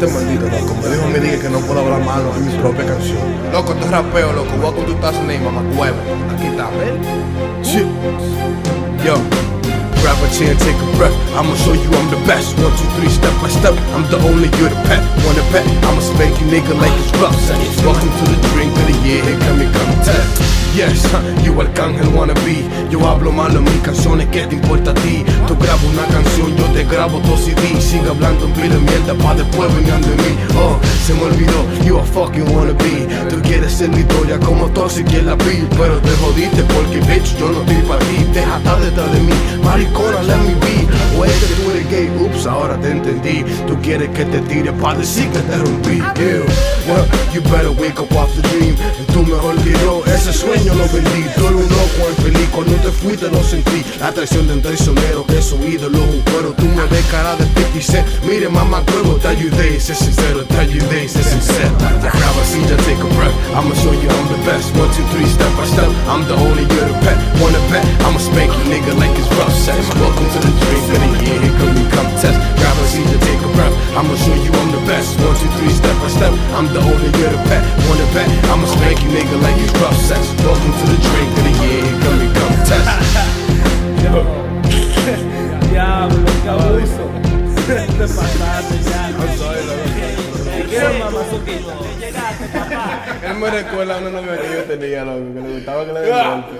Este maldito loco me dijo me dije que no puedo hablar malo en mi propia canción. Loco, esto es rapeo, loco. Welcome to 2008, mamá huevo. Aquí está, ¿ven? Shit. Yo. Grab a chair, take a breath. I'ma show you I'm the best. One, two, three, step by step. I'm the only you're the pet. Wanna pet? I'ma spank you, nigga, like it's rough. Welcome to the drink of the year. Here come it, come test. Yes, you arcángel wanna be. Yo hablo malo en mis canciones, ¿qué te importa a ti? Grabo dos CD. Sigue hablando en pila mierda pa' después vengan de mí. Oh, se me olvidó, you a fucking wanna be. Tú quieres ser mi historia como Toxic y la Bill. Pero te jodiste porque, bitch, yo no estoy para ti. Deja estar detrás de mí, maricona, let me be. O es que tú eres gay, ups, ahora te entendí. Tú quieres que te tire pa' decir que te rompí. Ew, well, you better wake up off the dream. En tu mejor video, ese sueño lo vendí. Tú eres un loco infeliz, te fuiste. La traición de un traicionero que ídolo un cuero. Tú me ves cara de y mire mamá huevo, te ayudé. Sé sincero, te ayudé, sé sincero. Take a breath. I'ma show you I'm the best. One, two, three, step by step. I'm the only you're pet. Wanna bet? I'ma spank you, nigga, like it's rough sex. Welcome to the drink of the year. Here come we come test. Grab a seat, just take a breath. I'ma show you I'm the best. One, two, three, step by step. I'm the only you're pet. Él me recuerda a una novia que yo tenía, loco, que le gustaba que le den golpe.